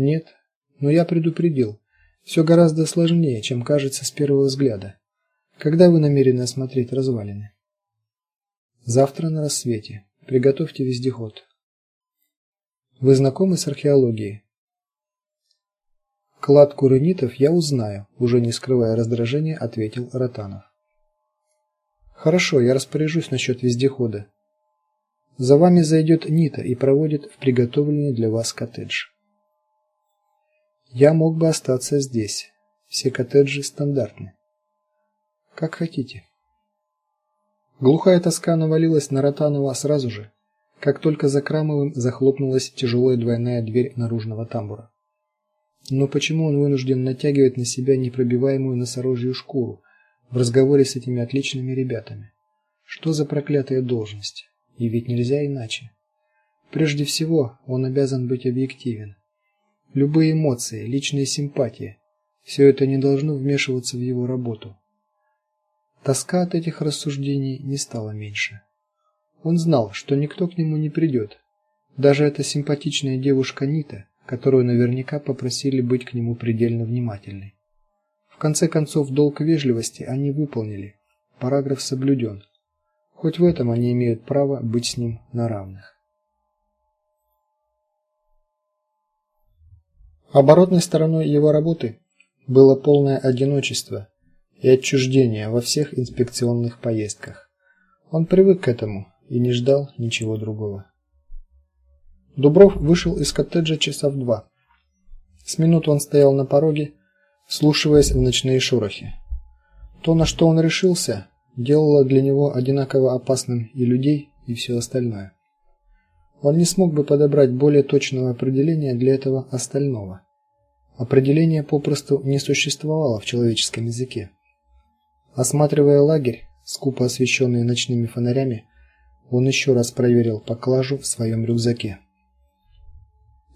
Нет, но я предупредил. Все гораздо сложнее, чем кажется с первого взгляда. Когда вы намерены осмотреть развалины? Завтра на рассвете. Приготовьте вездеход. Вы знакомы с археологией? Клад куренитов я узнаю, уже не скрывая раздражения, ответил Ротанов. Хорошо, я распоряжусь насчет вездехода. За вами зайдет Нита и проводит в приготовленный для вас коттедж. Я мог бы остаться здесь. Все коттеджи стандартны. Как хотите. Глухая тоска навалилась на Ротанова сразу же, как только за Крамовым захлопнулась тяжелая двойная дверь наружного тамбура. Но почему он вынужден натягивать на себя непробиваемую носорожью шкуру в разговоре с этими отличными ребятами? Что за проклятая должность? И ведь нельзя иначе. Прежде всего, он обязан быть объективен. Любые эмоции, личные симпатии все это не должно вмешиваться в его работу. Тоска от этих рассуждений не стала меньше. Он знал, что никто к нему не придет. Даже эта симпатичная девушка Нита, которую наверняка попросили быть к нему предельно внимательной. В конце концов, долг вежливости они выполнили. Параграф соблюден. Хоть в этом они имеют право быть с ним на равных. Оборотной стороной его работы было полное одиночество и отчуждение во всех инспекционных поездках. Он привык к этому и не ждал ничего другого. Дубров вышел из коттеджа часа в два. С минуту он стоял на пороге, вслушиваясь в ночные шорохи. То, на что он решился, делало для него одинаково опасным и людей, и все остальное. Он не смог бы подобрать более точного определения для этого остального. Определение попросту не существовало в человеческом языке. Осматривая лагерь, скупо освещенный ночными фонарями, он еще раз проверил поклажу в своем рюкзаке.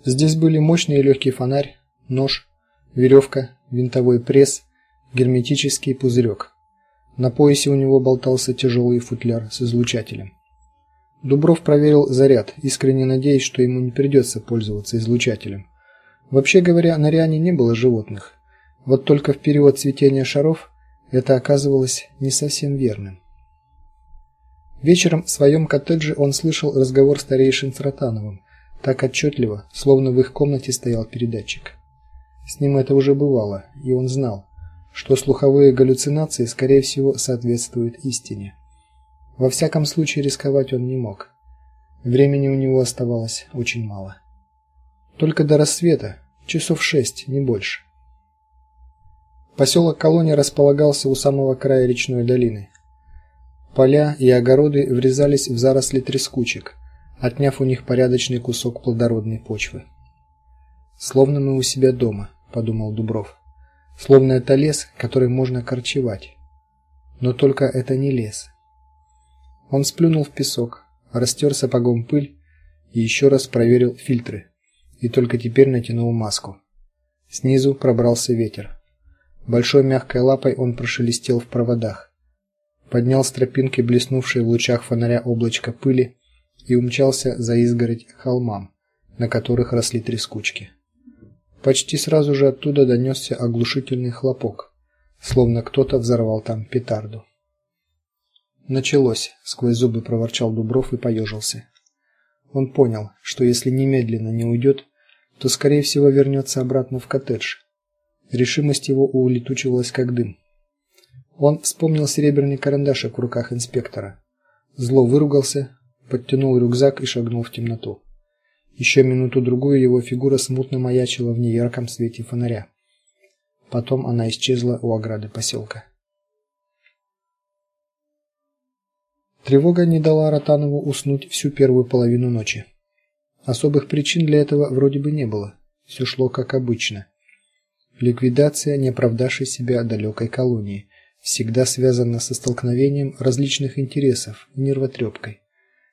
Здесь были мощный и легкий фонарь, нож, веревка, винтовой пресс, герметический пузырек. На поясе у него болтался тяжелый футляр с излучателем. Дубров проверил заряд, искренне надеясь, что ему не придется пользоваться излучателем. Вообще говоря, на Риане не было животных. Вот только в период цветения шаров это оказывалось не совсем верным. Вечером в своем коттедже он слышал разговор старейшин с Ротановым, так отчетливо, словно в их комнате стоял передатчик. С ним это уже бывало, и он знал, что слуховые галлюцинации скорее всего соответствуют истине. Во всяком случае, рисковать он не мог. Времени у него оставалось очень мало. Только до рассвета, часов шесть, не больше. Поселок Колония располагался у самого края речной долины. Поля и огороды врезались в заросли трескучек, отняв у них порядочный кусок плодородной почвы. Словно мы у себя дома, подумал Дубров. Словно это лес, который можно корчевать. Но только это не лес. Он сплюнул в песок, растер сапогом пыль и еще раз проверил фильтры. И только теперь натянул маску. Снизу пробрался ветер. Большой мягкой лапой он прошелестел в проводах. Поднял с тропинки блеснувшее в лучах фонаря облачко пыли и умчался за изгородь холмам, на которых росли трескучки. Почти сразу же оттуда донесся оглушительный хлопок, словно кто-то взорвал там петарду. Началось, сквозь зубы проворчал Дубров и поежился. Он понял, что если немедленно не уйдет, то скорее всего вернется обратно в коттедж. Решимость его улетучивалась как дым. Он вспомнил серебряный карандашик в руках инспектора. Зло выругался, подтянул рюкзак и шагнул в темноту. Еще минуту другую его фигура смутно маячила в неярком свете фонаря. Потом она исчезла у ограды поселка. Тревога не дала Ротанову уснуть всю первую половину ночи. Особых причин для этого вроде бы не было. Все шло как обычно. Ликвидация не оправдавшей себя далекой колонии всегда связана со столкновением различных интересов и нервотрепкой.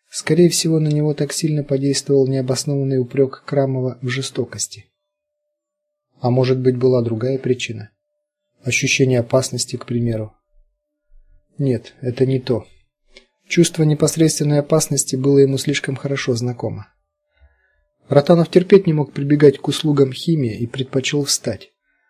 Скорее всего, на него так сильно подействовал необоснованный упрек Крамова в жестокости. А может быть, была другая причина? Ощущение опасности, к примеру. Нет, это не то. Чувство непосредственной опасности было ему слишком хорошо знакомо. Ротанов терпеть не мог прибегать к услугам химии и предпочел встать.